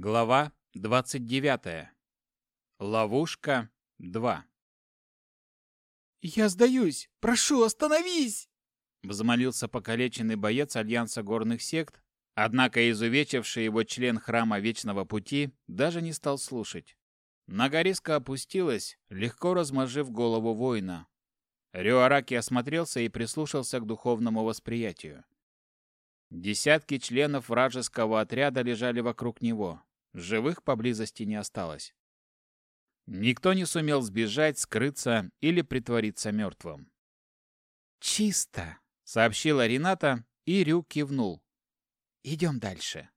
Глава 29. Ловушка 2. «Я сдаюсь! Прошу, остановись!» Взмолился покалеченный боец Альянса горных сект, однако изувечивший его член Храма Вечного Пути даже не стал слушать. Нога резко опустилась, легко размажив голову воина. Рюараки осмотрелся и прислушался к духовному восприятию. Десятки членов вражеского отряда лежали вокруг него. Живых поблизости не осталось. Никто не сумел сбежать, скрыться или притвориться мертвым. «Чисто», — сообщила Рената, и Рю кивнул. «Идем дальше».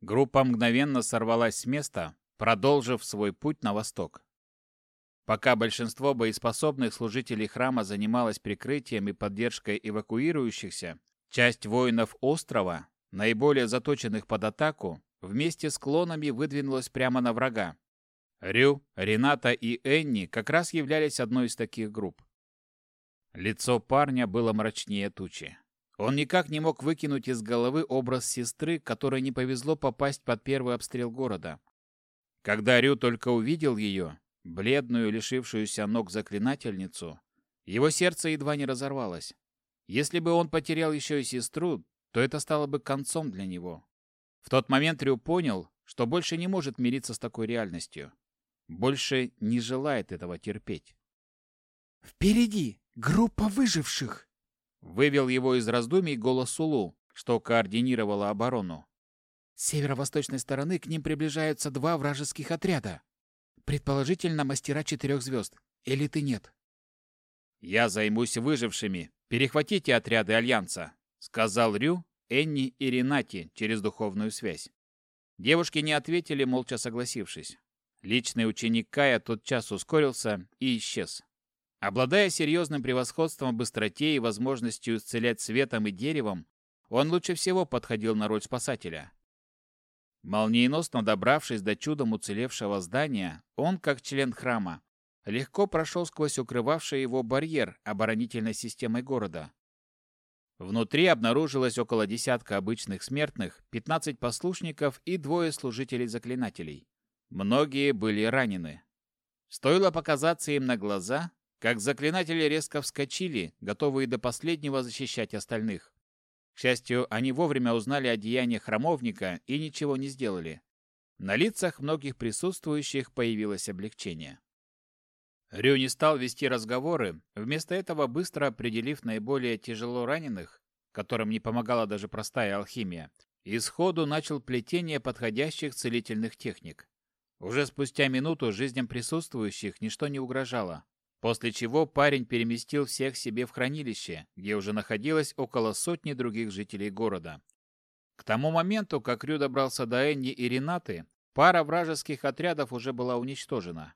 Группа мгновенно сорвалась с места, продолжив свой путь на восток. Пока большинство боеспособных служителей храма занималось прикрытием и поддержкой эвакуирующихся, часть воинов острова, наиболее заточенных под атаку, вместе с клонами выдвинулась прямо на врага. Рю, Рената и Энни как раз являлись одной из таких групп. Лицо парня было мрачнее тучи. Он никак не мог выкинуть из головы образ сестры, которой не повезло попасть под первый обстрел города. Когда Рю только увидел ее, бледную, лишившуюся ног заклинательницу, его сердце едва не разорвалось. Если бы он потерял еще и сестру, то это стало бы концом для него. В тот момент Рю понял, что больше не может мириться с такой реальностью. Больше не желает этого терпеть. «Впереди! Группа выживших!» Вывел его из раздумий голос Улу, что координировала оборону. С северо-восточной стороны к ним приближаются два вражеских отряда. Предположительно, мастера четырех звезд. Элиты нет. «Я займусь выжившими. Перехватите отряды Альянса», — сказал Рю, Энни и Ренати через духовную связь. Девушки не ответили, молча согласившись. Личный ученик Кая тотчас ускорился и исчез. Обладая серьезным превосходством быстроте и возможностью исцелять светом и деревом, он лучше всего подходил на роль спасателя. Молниеносно добравшись до чудом уцелевшего здания, он, как член храма, легко прошел сквозь укрывавший его барьер оборонительной системы города. Внутри обнаружилось около десятка обычных смертных, 15 послушников и двое служителей-заклинателей. Многие были ранены. Стоило показаться им на глаза, как заклинатели резко вскочили, готовые до последнего защищать остальных. К счастью, они вовремя узнали о деянии храмовника и ничего не сделали. На лицах многих присутствующих появилось облегчение. Рю не стал вести разговоры, вместо этого быстро определив наиболее тяжело раненых, которым не помогала даже простая алхимия, и сходу начал плетение подходящих целительных техник. Уже спустя минуту жизням присутствующих ничто не угрожало, после чего парень переместил всех себе в хранилище, где уже находилось около сотни других жителей города. К тому моменту, как Рю добрался до Энни и Ренаты, пара вражеских отрядов уже была уничтожена.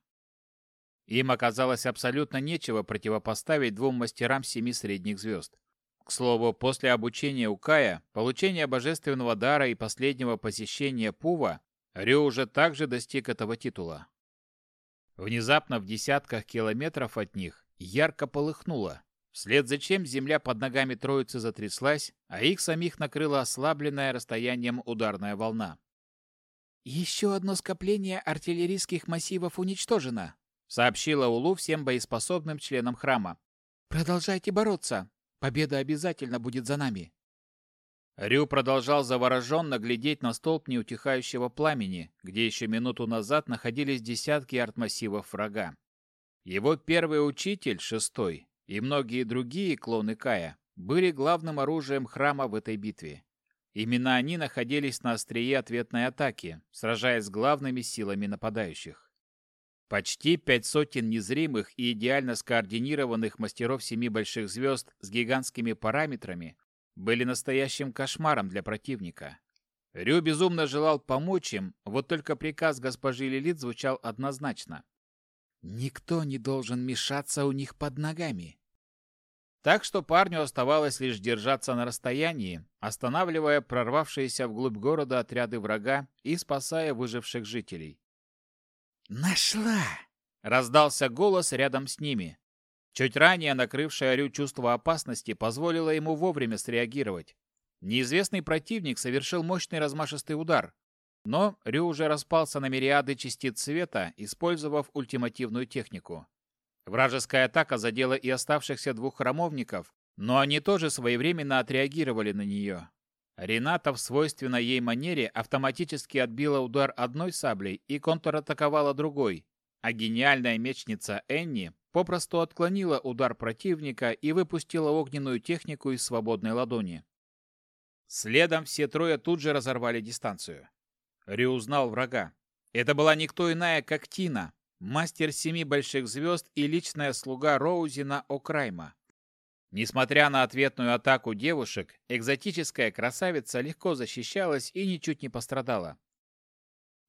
Им оказалось абсолютно нечего противопоставить двум мастерам семи средних звезд. К слову, после обучения у Кая, получения божественного дара и последнего посещения Пува, Рю уже также достиг этого титула. Внезапно в десятках километров от них ярко полыхнуло, вслед за чем земля под ногами троицы затряслась, а их самих накрыла ослабленная расстоянием ударная волна. «Еще одно скопление артиллерийских массивов уничтожено», сообщила Улу всем боеспособным членам храма. Продолжайте бороться. Победа обязательно будет за нами. Рю продолжал завороженно глядеть на столб неутихающего пламени, где еще минуту назад находились десятки артмассивов врага. Его первый учитель, шестой, и многие другие клоны Кая были главным оружием храма в этой битве. Именно они находились на острие ответной атаки, сражаясь с главными силами нападающих. Почти пять сотен незримых и идеально скоординированных мастеров семи больших звезд с гигантскими параметрами были настоящим кошмаром для противника. Рю безумно желал помочь им, вот только приказ госпожи Лилит звучал однозначно. «Никто не должен мешаться у них под ногами». Так что парню оставалось лишь держаться на расстоянии, останавливая прорвавшиеся вглубь города отряды врага и спасая выживших жителей. «Нашла!» — раздался голос рядом с ними. Чуть ранее накрывшее Рю чувство опасности позволило ему вовремя среагировать. Неизвестный противник совершил мощный размашистый удар. Но Рю уже распался на мириады частиц света, использовав ультимативную технику. Вражеская атака задела и оставшихся двух храмовников, но они тоже своевременно отреагировали на нее. Рената в свойственной ей манере автоматически отбила удар одной саблей и контратаковала другой, а гениальная мечница Энни попросту отклонила удар противника и выпустила огненную технику из свободной ладони. Следом все трое тут же разорвали дистанцию. Рю узнал врага. Это была никто иная, как Тина, мастер семи больших звезд и личная слуга Роузина О'Крайма. Несмотря на ответную атаку девушек, экзотическая красавица легко защищалась и ничуть не пострадала.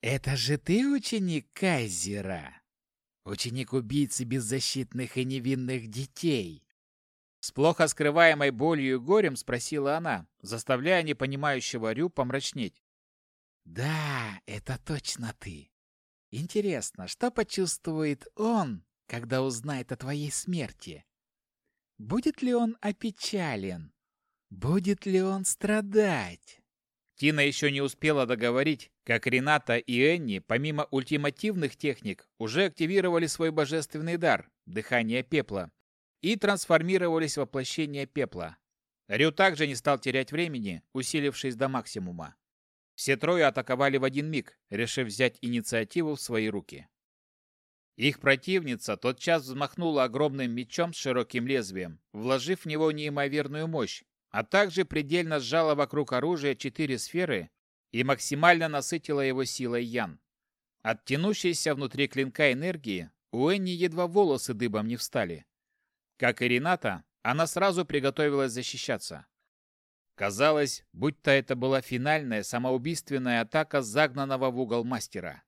«Это же ты ученик Кайзера? Ученик убийцы беззащитных и невинных детей?» С плохо скрываемой болью и горем спросила она, заставляя непонимающего Рю помрачнеть. «Да, это точно ты. Интересно, что почувствует он, когда узнает о твоей смерти? Будет ли он опечален? Будет ли он страдать?» Тина еще не успела договорить, как Рената и Энни, помимо ультимативных техник, уже активировали свой божественный дар – дыхание пепла, и трансформировались в воплощение пепла. Рю также не стал терять времени, усилившись до максимума. Все трое атаковали в один миг, решив взять инициативу в свои руки. Их противница тотчас взмахнула огромным мечом с широким лезвием, вложив в него неимоверную мощь, а также предельно сжала вокруг оружия четыре сферы и максимально насытила его силой Ян. От тянущейся внутри клинка энергии у Энни едва волосы дыбом не встали. Как и Рената, она сразу приготовилась защищаться. Казалось, будто это была финальная самоубийственная атака загнанного в угол мастера.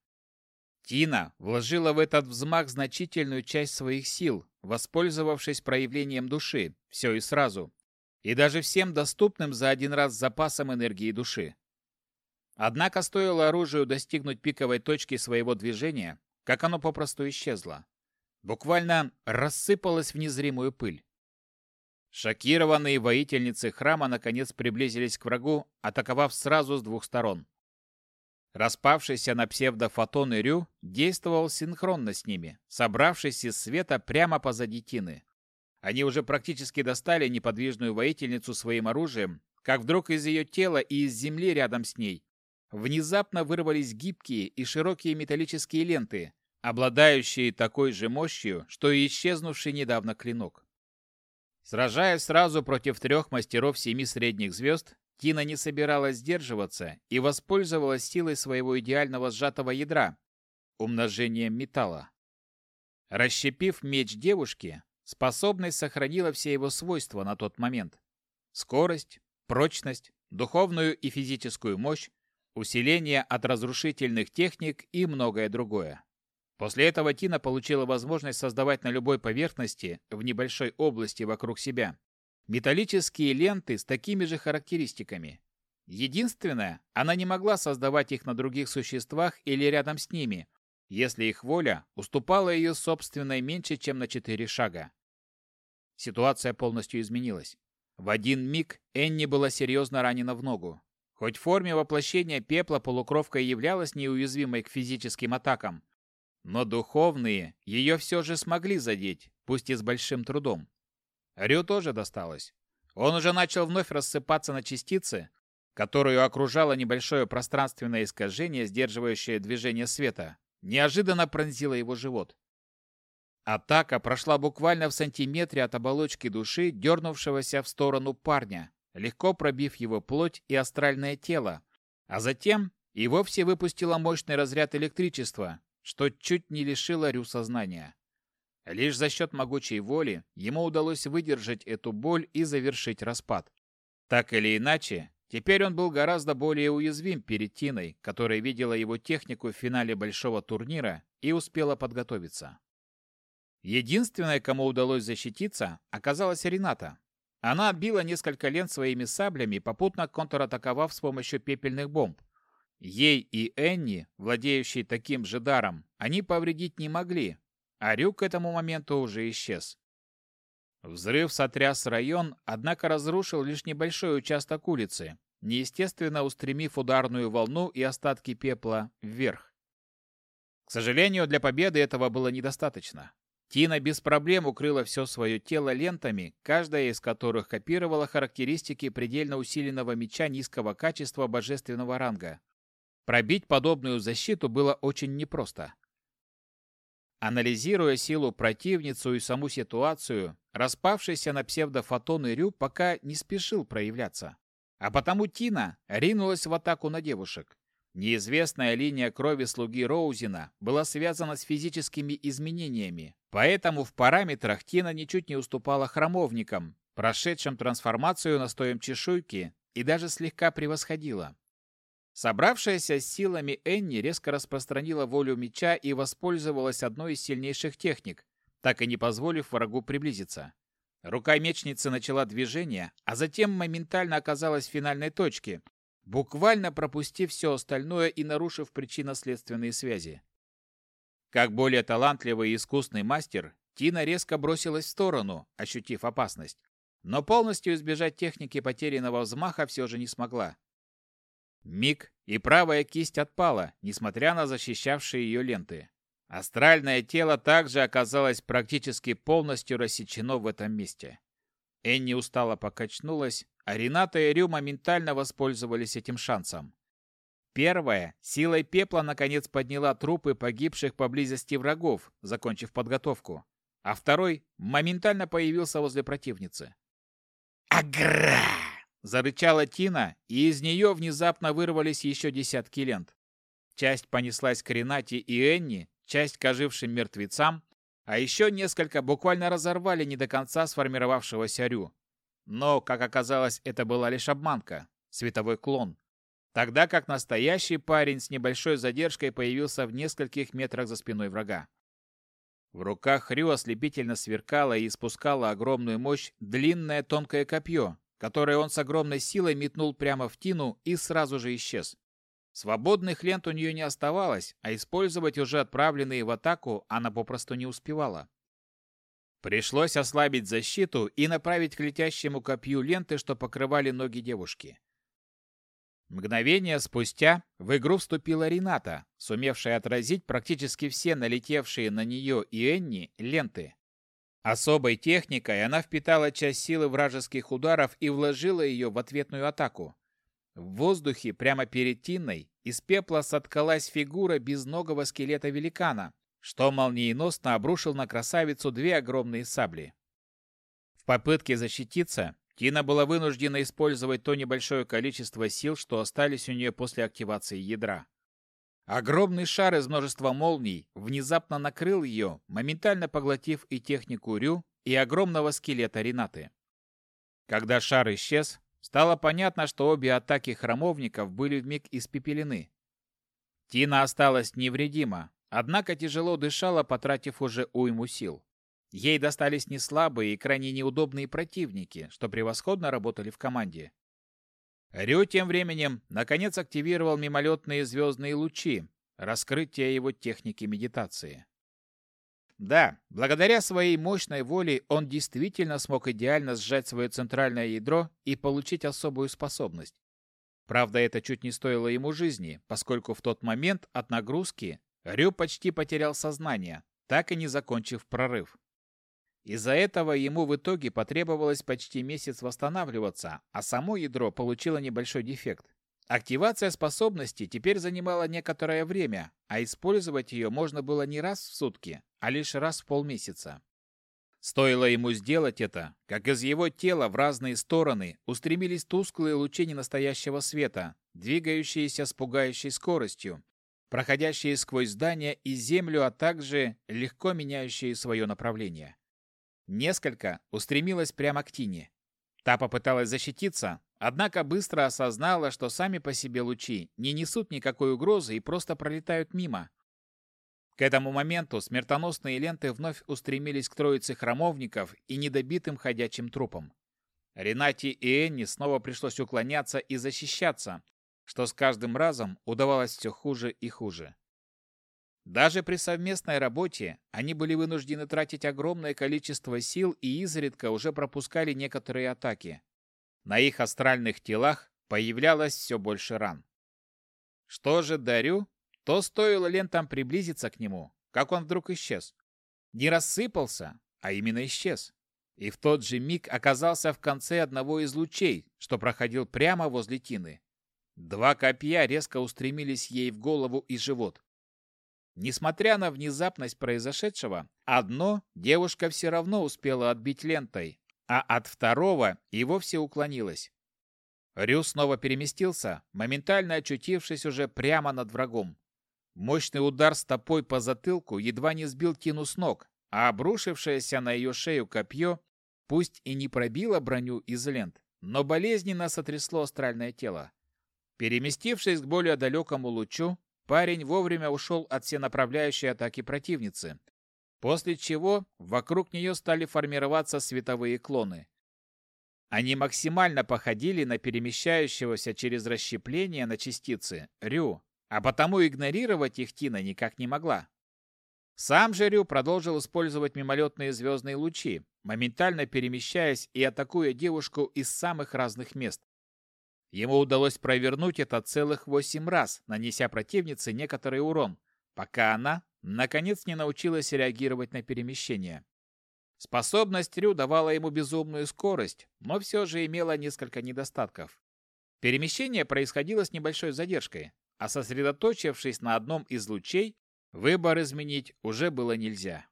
Тина вложила в этот взмах значительную часть своих сил, воспользовавшись проявлением души, все и сразу, и даже всем доступным за один раз запасом энергии души. Однако стоило оружию достигнуть пиковой точки своего движения, как оно попросту исчезло. Буквально рассыпалось в незримую пыль. Шокированные воительницы храма наконец приблизились к врагу, атаковав сразу с двух сторон. Распавшийся на псевдофотоны Рю действовал синхронно с ними, собравшись из света прямо позади Тины. Они уже практически достали неподвижную воительницу своим оружием, как вдруг из ее тела и из земли рядом с ней внезапно вырвались гибкие и широкие металлические ленты, обладающие такой же мощью, что и исчезнувший недавно клинок. Сражаясь сразу против трех мастеров семи средних звезд, Тина не собиралась сдерживаться и воспользовалась силой своего идеального сжатого ядра, умножением металла. Расщепив меч девушки, способность сохранила все его свойства на тот момент. Скорость, прочность, духовную и физическую мощь, усиление от разрушительных техник и многое другое. После этого Тина получила возможность создавать на любой поверхности, в небольшой области вокруг себя, металлические ленты с такими же характеристиками. Единственное, она не могла создавать их на других существах или рядом с ними, если их воля уступала ее собственной меньше, чем на четыре шага. Ситуация полностью изменилась. В один миг Энни была серьезно ранена в ногу. Хоть в форме воплощения пепла полукровка и являлась неуязвимой к физическим атакам, но духовные ее все же смогли задеть, пусть и с большим трудом. Рю тоже досталось. Он уже начал вновь рассыпаться на частицы, которую окружало небольшое пространственное искажение, сдерживающее движение света, неожиданно пронзило его живот. Атака прошла буквально в сантиметре от оболочки души, дернувшегося в сторону парня, легко пробив его плоть и астральное тело, а затем и вовсе выпустила мощный разряд электричества, что чуть не лишило Рю сознания. Лишь за счет могучей воли ему удалось выдержать эту боль и завершить распад. Так или иначе, теперь он был гораздо более уязвим перед Тиной, которая видела его технику в финале большого турнира и успела подготовиться. Единственной, кому удалось защититься, оказалась Рената. Она отбила несколько лент своими саблями, попутно контратаковав с помощью пепельных бомб. Ей и Энни, владеющей таким же даром, они повредить не могли, а Рюк к этому моменту уже исчез. Взрыв сотряс район, однако разрушил лишь небольшой участок улицы, неестественно устремив ударную волну и остатки пепла вверх. К сожалению, для победы этого было недостаточно. Тина без проблем укрыла все свое тело лентами, каждая из которых копировала характеристики предельно усиленного меча низкого качества божественного ранга. Пробить подобную защиту было очень непросто. Анализируя силу противницу и саму ситуацию, распавшийся на псевдофотоны Рю пока не спешил проявляться. А потому Тина ринулась в атаку на девушек. Неизвестная линия крови слуги Роузина была связана с физическими изменениями, поэтому в параметрах Тина ничуть не уступала храмовникам, прошедшим трансформацию настоем чешуйки, и даже слегка превосходила. Собравшаяся с силами Энни резко распространила волю меча и воспользовалась одной из сильнейших техник, так и не позволив врагу приблизиться. Рука мечницы начала движение, а затем моментально оказалась в финальной точке, буквально пропустив все остальное и нарушив причинно-следственные связи. Как более талантливый и искусный мастер, Тина резко бросилась в сторону, ощутив опасность, но полностью избежать техники потерянного взмаха все же не смогла. Миг, и правая кисть отпала, несмотря на защищавшие ее ленты. Астральное тело также оказалось практически полностью рассечено в этом месте. Энни устало покачнулась, а Рената и Рю моментально воспользовались этим шансом. Первая силой пепла наконец подняла трупы погибших поблизости врагов, закончив подготовку, а второй моментально появился возле противницы. «Агра!» Зарычала Тина, и из нее внезапно вырвались еще десятки лент. Часть понеслась к Ренате и Энни, часть к ожившим мертвецам, а еще несколько буквально разорвали не до конца сформировавшегося Рю. Но, как оказалось, это была лишь обманка, световой клон. Тогда как настоящий парень с небольшой задержкой появился в нескольких метрах за спиной врага. В руках Рю ослепительно сверкало и испускало огромную мощь длинное тонкое копье, которое он с огромной силой метнул прямо в Тину и сразу же исчез. Свободных лент у нее не оставалось, а использовать уже отправленные в атаку она попросту не успевала. Пришлось ослабить защиту и направить к летящему копью ленты, что покрывали ноги девушки. Мгновение спустя в игру вступила Рената, сумевшая отразить практически все налетевшие на нее и Энни ленты. Особой техникой она впитала часть силы вражеских ударов и вложила ее в ответную атаку. В воздухе прямо перед Тинной из пепла соткалась фигура безногого скелета великана, что молниеносно обрушил на красавицу две огромные сабли. В попытке защититься Тина была вынуждена использовать то небольшое количество сил, что остались у нее после активации ядра. Огромный шар из множества молний внезапно накрыл ее, моментально поглотив и технику Рю, и огромного скелета Ренаты. Когда шар исчез, стало понятно, что обе атаки храмовников были вмиг испепелены. Тина осталась невредима, однако тяжело дышала, потратив уже уйму сил. Ей достались не слабые и крайне неудобные противники, что превосходно работали в команде. Рю тем временем наконец активировал мимолетные звездные лучи, раскрытие его техники медитации. Да, благодаря своей мощной воле он действительно смог идеально сжать свое центральное ядро и получить особую способность. Правда, это чуть не стоило ему жизни, поскольку в тот момент от нагрузки Рю почти потерял сознание, так и не закончив прорыв. Из-за этого ему в итоге потребовалось почти месяц восстанавливаться, а само ядро получило небольшой дефект. Активация способности теперь занимала некоторое время, а использовать ее можно было не раз в сутки, а лишь раз в полмесяца. Стоило ему сделать это, как из его тела в разные стороны устремились тусклые лучи ненастоящего света, двигающиеся с пугающей скоростью, проходящие сквозь здания и землю, а также легко меняющие свое направление. Несколько устремилось прямо к Тине. Та попыталась защититься, однако быстро осознала, что сами по себе лучи не несут никакой угрозы и просто пролетают мимо. К этому моменту смертоносные ленты вновь устремились к троице храмовников и недобитым ходячим трупам. Ренати и Энни снова пришлось уклоняться и защищаться, что с каждым разом удавалось все хуже и хуже. Даже при совместной работе они были вынуждены тратить огромное количество сил и изредка уже пропускали некоторые атаки. На их астральных телах появлялось все больше ран. Что же дарю, то стоило лентам приблизиться к нему, как он вдруг исчез. Не рассыпался, а именно исчез. И в тот же миг оказался в конце одного из лучей, что проходил прямо возле Тины. Два копья резко устремились ей в голову и живот. Несмотря на внезапность произошедшего, одно девушка все равно успела отбить лентой, а от второго и вовсе уклонилась. Рю снова переместился, моментально очутившись уже прямо над врагом. Мощный удар стопой по затылку едва не сбил Тину с ног, а обрушившееся на ее шею копье пусть и не пробило броню из лент, но болезненно сотрясло астральное тело. Переместившись к более далекому лучу, парень вовремя ушел от всенаправляющей атаки противницы, после чего вокруг нее стали формироваться световые клоны. Они максимально походили на перемещающегося через расщепление на частицы Рю, а потому игнорировать их Тина никак не могла. Сам же Рю продолжил использовать мимолетные звездные лучи, моментально перемещаясь и атакуя девушку из самых разных мест. Ему удалось провернуть это целых восемь раз, нанеся противнице некоторый урон, пока она, наконец, не научилась реагировать на перемещение. Способность Рю давала ему безумную скорость, но все же имела несколько недостатков. Перемещение происходило с небольшой задержкой, а сосредоточившись на одном из лучей, выбор изменить уже было нельзя.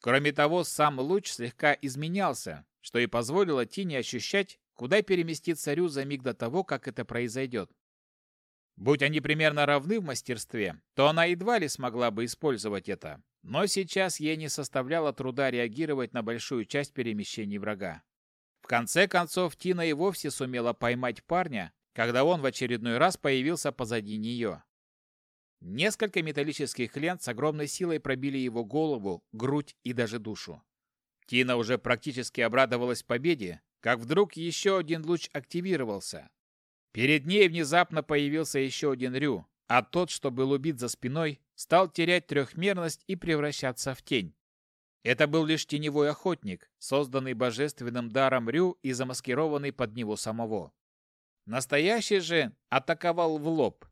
Кроме того, сам луч слегка изменялся, что и позволило Тине ощущать, куда переместится Рю за миг до того, как это произойдет. Будь они примерно равны в мастерстве, то она едва ли смогла бы использовать это, но сейчас ей не составляло труда реагировать на большую часть перемещений врага. В конце концов, Тина и вовсе сумела поймать парня, когда он в очередной раз появился позади нее. Несколько металлических лент с огромной силой пробили его голову, грудь и даже душу. Тина уже практически обрадовалась победе, как вдруг еще один луч активировался. Перед ней внезапно появился еще один Рю, а тот, что был убит за спиной, стал терять трехмерность и превращаться в тень. Это был лишь теневой охотник, созданный божественным даром Рю и замаскированный под него самого. Настоящий же атаковал в лоб.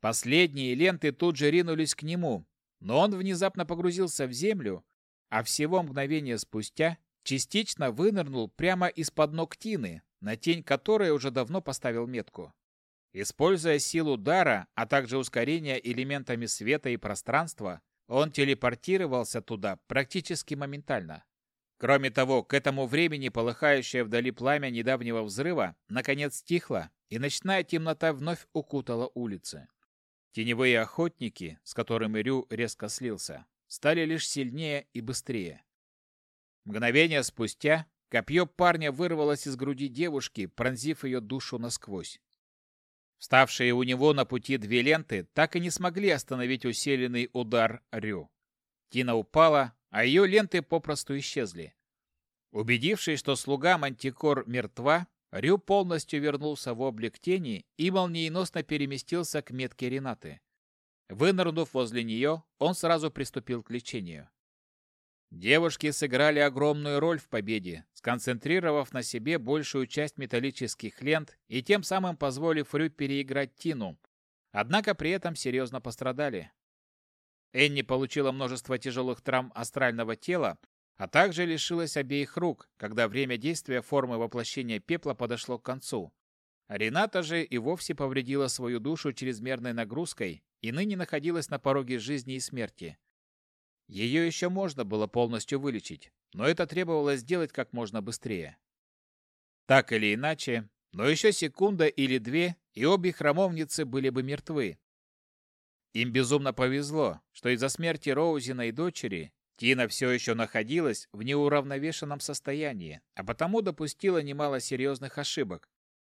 Последние ленты тут же ринулись к нему, но он внезапно погрузился в землю, а всего мгновение спустя частично вынырнул прямо из-под ног Тины, на тень которой уже давно поставил метку. Используя силу дара, а также ускорение элементами света и пространства, он телепортировался туда практически моментально. Кроме того, к этому времени полыхающее вдали пламя недавнего взрыва наконец стихло, и ночная темнота вновь укутала улицы. Теневые охотники, с которыми Рю резко слился, стали лишь сильнее и быстрее. Мгновение спустя копье парня вырвалось из груди девушки, пронзив ее душу насквозь. Вставшие у него на пути две ленты так и не смогли остановить усиленный удар Рю. Тина упала, а ее ленты попросту исчезли. Убедившись, что слуга Мантикор мертва, Рю полностью вернулся в облик тени и молниеносно переместился к метке Ренаты. Вынырнув возле нее, он сразу приступил к лечению. Девушки сыграли огромную роль в победе, сконцентрировав на себе большую часть металлических лент и тем самым позволив Рю переиграть Тину, однако при этом серьезно пострадали. Энни получила множество тяжелых травм астрального тела, а также лишилась обеих рук, когда время действия формы воплощения пепла подошло к концу. Рената же и вовсе повредила свою душу чрезмерной нагрузкой и ныне находилась на пороге жизни и смерти. Ее еще можно было полностью вылечить, но это требовалось сделать как можно быстрее. Так или иначе, но еще секунда или две, и обе храмовницы были бы мертвы, им безумно повезло, что из-за смерти Роузина и дочери Тина все еще находилась в неуравновешенном состоянии, а потому допустила немало серьезных ошибок.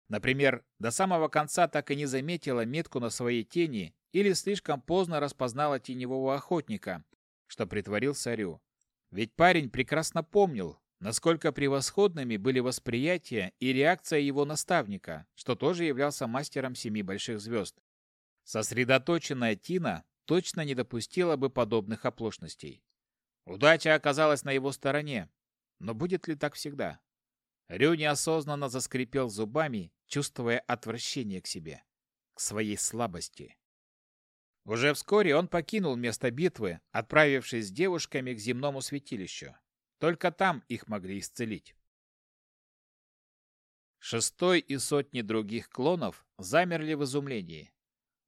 Например, до самого конца так и не заметила метку на своей тени или слишком поздно распознала теневого охотника, что притворился Рю. Ведь парень прекрасно помнил, насколько превосходными были восприятие и реакция его наставника, что тоже являлся мастером семи больших звезд. Сосредоточенная Тина точно не допустила бы подобных оплошностей. Удача оказалась на его стороне, но будет ли так всегда? Рю неосознанно заскрипел зубами, чувствуя отвращение к себе, к своей слабости. Уже вскоре он покинул место битвы, отправившись с девушками к земному святилищу. Только там их могли исцелить. Шестой и сотни других клонов замерли в изумлении.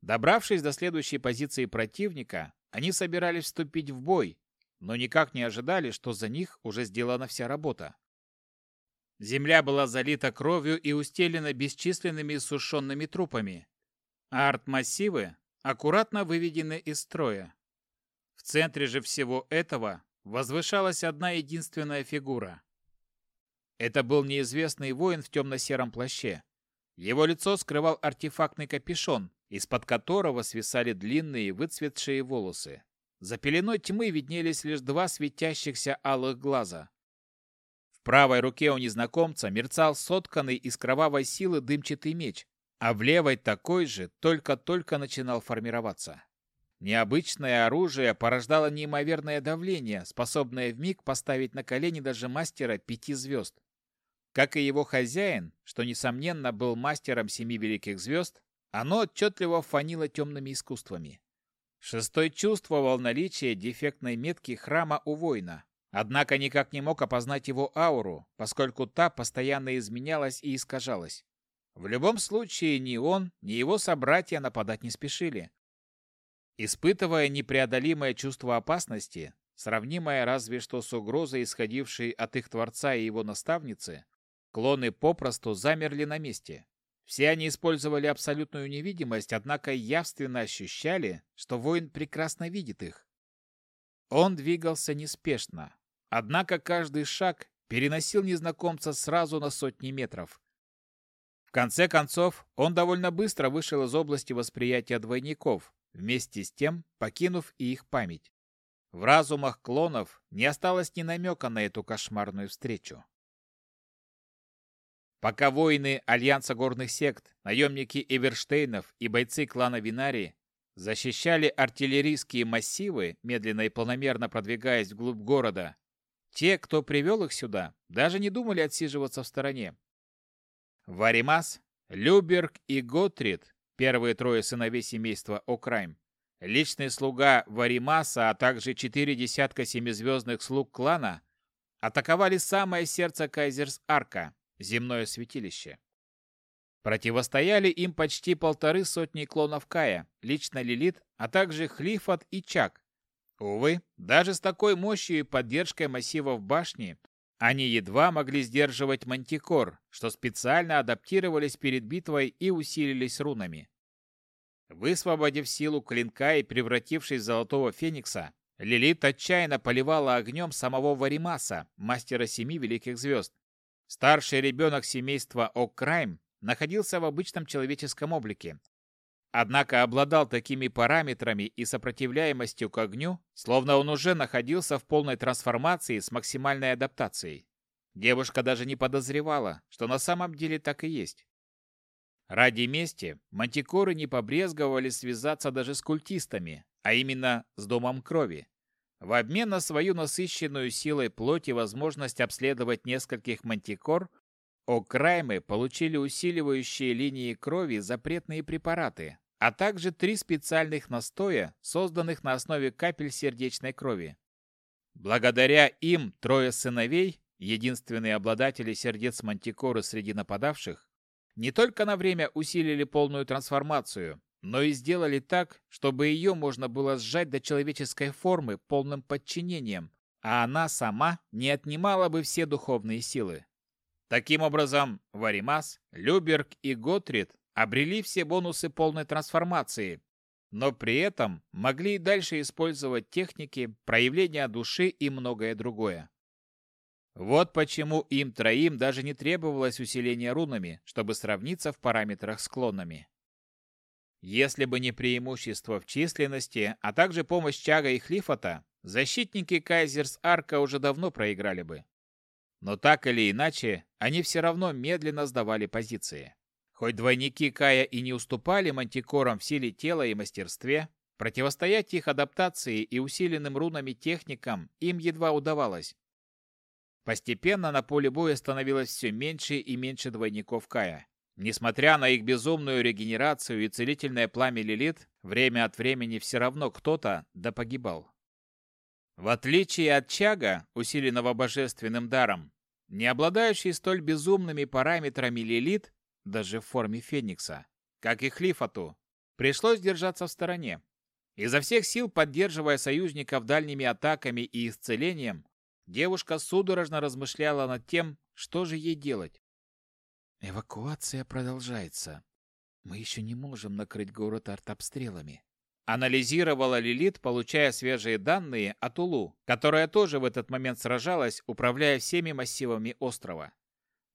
Добравшись до следующей позиции противника, они собирались вступить в бой, но никак не ожидали, что за них уже сделана вся работа. Земля была залита кровью и устелена бесчисленными иссушенными трупами, а арт-массивы аккуратно выведены из строя. В центре же всего этого возвышалась одна единственная фигура. Это был неизвестный воин в темно-сером плаще. Его лицо скрывал артефактный капюшон, из-под которого свисали длинные выцветшие волосы. За пеленой тьмы виднелись лишь два светящихся алых глаза. В правой руке у незнакомца мерцал сотканный из кровавой силы дымчатый меч, а в левой такой же только-только начинал формироваться. Необычное оружие порождало неимоверное давление, способное вмиг поставить на колени даже мастера пяти звезд. Как и его хозяин, что, несомненно, был мастером семи великих звезд, оно отчетливо фанило темными искусствами. Шестой чувствовал наличие дефектной метки храма у воина, однако никак не мог опознать его ауру, поскольку та постоянно изменялась и искажалась. В любом случае ни он, ни его собратья нападать не спешили. Испытывая непреодолимое чувство опасности, сравнимое разве что с угрозой, исходившей от их творца и его наставницы, клоны попросту замерли на месте, все они использовали абсолютную невидимость, однако явственно ощущали, что воин прекрасно видит их. Он двигался неспешно, однако каждый шаг переносил незнакомца сразу на сотни метров. В конце концов, он довольно быстро вышел из области восприятия двойников, вместе с тем покинув и их память. В разумах клонов не осталось ни намека на эту кошмарную встречу. Пока воины Альянса горных сект, наемники Эверштейнов и бойцы клана Винари защищали артиллерийские массивы, медленно и планомерно продвигаясь вглубь города, те, кто привел их сюда, даже не думали отсиживаться в стороне. Варимас, Люберг и Готрид, первые трое сыновей семейства О'Крайм, личный слуга Варимаса, а также четыре десятка семизвездных слуг клана, атаковали самое сердце Кайзерс-Арка, земное святилище. Противостояли им почти полторы сотни клонов Кая, лично Лилит, а также Хлифот и Чак. Увы, даже с такой мощью и поддержкой массивов башни они едва могли сдерживать мантикор, что специально адаптировались перед битвой и усилились рунами. Высвободив силу клинка и превратившись в золотого феникса, Лилит отчаянно поливала огнем самого Варимаса, мастера семи великих звезд, Старший ребенок семейства О'Крайм находился в обычном человеческом облике, однако обладал такими параметрами и сопротивляемостью к огню, словно он уже находился в полной трансформации с максимальной адаптацией. Девушка даже не подозревала, что на самом деле так и есть. Ради мести мантикоры не побрезговали связаться даже с культистами, а именно с Домом Крови. В обмен на свою насыщенную силой плоть и возможность обследовать нескольких мантикор, О'Краймы получили усиливающие линии крови запретные препараты, а также три специальных настоя, созданных на основе капель сердечной крови. Благодаря им трое сыновей, единственные обладатели сердец мантикоры среди нападавших, не только на время усилили полную трансформацию, но и сделали так, чтобы ее можно было сжать до человеческой формы полным подчинением, а она сама не отнимала бы все духовные силы. Таким образом, Варимас, Люберг и Готрид обрели все бонусы полной трансформации, но при этом могли и дальше использовать техники, проявления души и многое другое. Вот почему им троим даже не требовалось усиление рунами, чтобы сравниться в параметрах с клонами. Если бы не преимущество в численности, а также помощь Чага и Хлифота, защитники Кайзерс Арка уже давно проиграли бы. Но так или иначе, они все равно медленно сдавали позиции. Хоть двойники Кая и не уступали мантикорам в силе тела и мастерстве, противостоять их адаптации и усиленным рунами техникам им едва удавалось. Постепенно на поле боя становилось все меньше и меньше двойников Кая. Несмотря на их безумную регенерацию и целительное пламя Лилит, время от времени все равно кто-то да погибал. В отличие от Чага, усиленного божественным даром, не обладающий столь безумными параметрами Лилит, даже в форме Феникса, как и Хлифату, пришлось держаться в стороне. Изо всех сил поддерживая союзников дальними атаками и исцелением, девушка судорожно размышляла над тем, что же ей делать. Эвакуация продолжается. Мы еще не можем накрыть город артобстрелами. Анализировала Лилит, получая свежие данные от Улу, которая тоже в этот момент сражалась, управляя всеми массивами острова.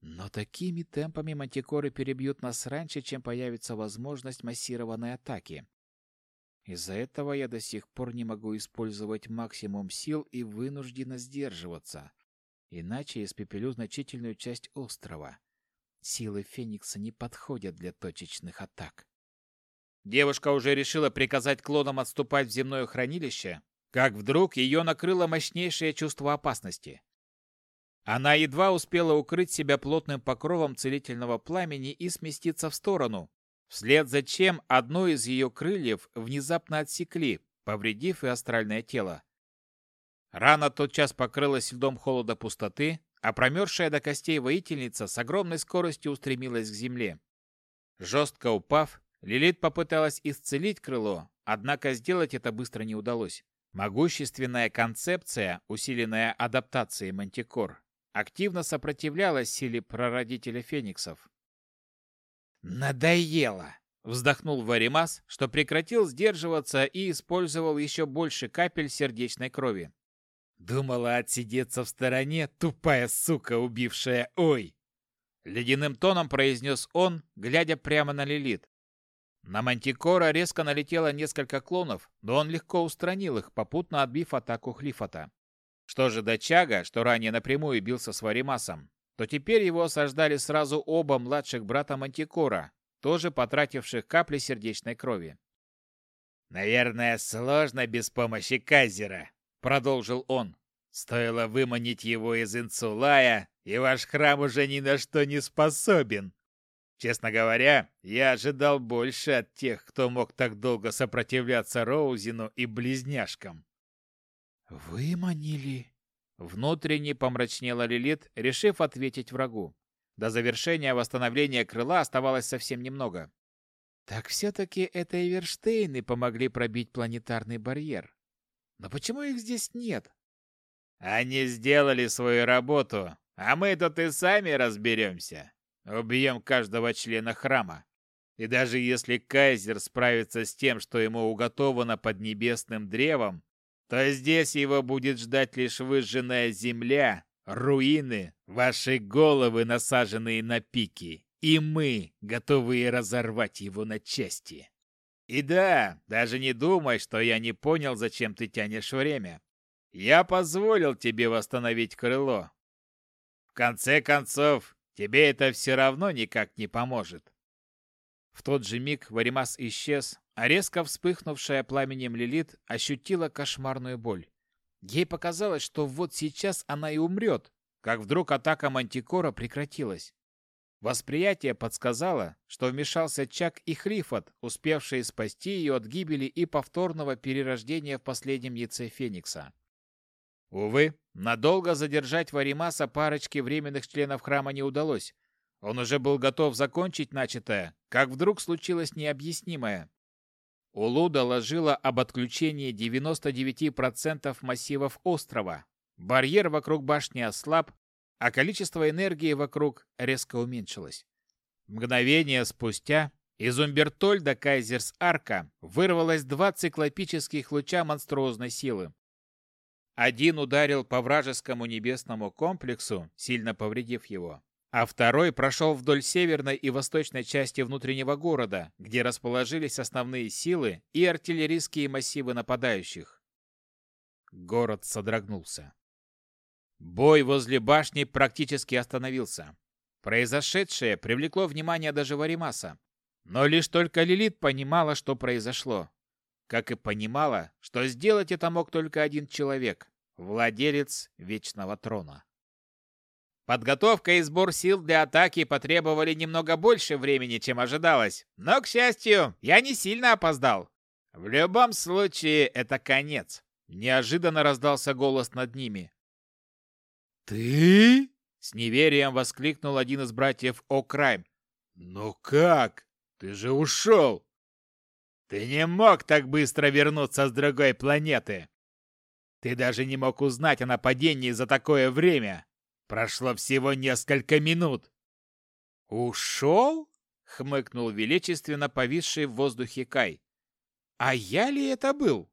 Но такими темпами мантикоры перебьют нас раньше, чем появится возможность массированной атаки. Из-за этого я до сих пор не могу использовать максимум сил и вынуждена сдерживаться. Иначе испепелю значительную часть острова. Силы Феникса не подходят для точечных атак. Девушка уже решила приказать клонам отступать в земное хранилище, как вдруг ее накрыло мощнейшее чувство опасности. Она едва успела укрыть себя плотным покровом целительного пламени и сместиться в сторону, вслед за чем одно из ее крыльев внезапно отсекли, повредив и астральное тело. Рана тотчас покрылась льдом холода пустоты, а промерзшая до костей воительница с огромной скоростью устремилась к земле. Жестко упав, Лилит попыталась исцелить крыло, однако сделать это быстро не удалось. Могущественная концепция, усиленная адаптацией мантикор, активно сопротивлялась силе прародителя фениксов. «Надоело!» — вздохнул Варимас, что прекратил сдерживаться и использовал еще больше капель сердечной крови. Думала отсидеться в стороне, тупая сука, убившая Ой. Ледяным тоном произнес он, глядя прямо на Лилит. На Мантикора резко налетело несколько клонов, но он легко устранил их, попутно отбив атаку Хлифота. Что же до Чага, что ранее напрямую бился с Варимасом, то теперь его осаждали сразу оба младших брата Мантикора, тоже потративших капли сердечной крови. «Наверное, сложно без помощи Казера», продолжил он. Стоило выманить его из Инсулая, и ваш храм уже ни на что не способен. Честно говоря, я ожидал больше от тех, кто мог так долго сопротивляться Роузину и близняшкам. Выманили? Внутренне помрачнела Лилит, решив ответить врагу. До завершения восстановления крыла оставалось совсем немного. Так все-таки это Эверштейны помогли пробить планетарный барьер. Но почему их здесь нет? Они сделали свою работу, а мы тут и сами разберемся. Убьем каждого члена храма. И даже если Кайзер справится с тем, что ему уготовано под небесным древом, то здесь его будет ждать лишь выжженная земля, руины, ваши головы, насаженные на пики, и мы, готовые разорвать его на части. И да, даже не думай, что я не понял, зачем ты тянешь время. Я позволил тебе восстановить крыло. В конце концов, тебе это все равно никак не поможет. В тот же миг Варимас исчез, а резко вспыхнувшая пламенем Лилит ощутила кошмарную боль. Ей показалось, что вот сейчас она и умрет, как вдруг атака Мантикора прекратилась. Восприятие подсказало, что вмешался Чак и Хрифот, успевшие спасти ее от гибели и повторного перерождения в последнем яйце Феникса. Увы, надолго задержать Варимаса парочки временных членов храма не удалось. Он уже был готов закончить начатое, как вдруг случилось необъяснимое. Улу доложила об отключении 99% массивов острова. Барьер вокруг башни ослаб, а количество энергии вокруг резко уменьшилось. Мгновение спустя из Умбертольда Кайзерс Арка вырвалось два циклопических луча монструозной силы. Один ударил по вражескому небесному комплексу, сильно повредив его, а второй прошел вдоль северной и восточной части внутреннего города, где расположились основные силы и артиллерийские массивы нападающих. Город содрогнулся. Бой возле башни практически остановился. Произошедшее привлекло внимание даже Варимаса. Но лишь только Лилит понимала, что произошло. Как и понимала, что сделать это мог только один человек – владелец Вечного Трона. Подготовка и сбор сил для атаки потребовали немного больше времени, чем ожидалось. Но, к счастью, я не сильно опоздал. В любом случае, это конец. Неожиданно раздался голос над ними. «Ты?» — с неверием воскликнул один из братьев О'Крайм. «Ну как? Ты же ушел! Ты не мог так быстро вернуться с другой планеты! Ты даже не мог узнать о нападении за такое время! Прошло всего несколько минут!» «Ушел?» — хмыкнул величественно повисший в воздухе Кай. «А я ли это был?»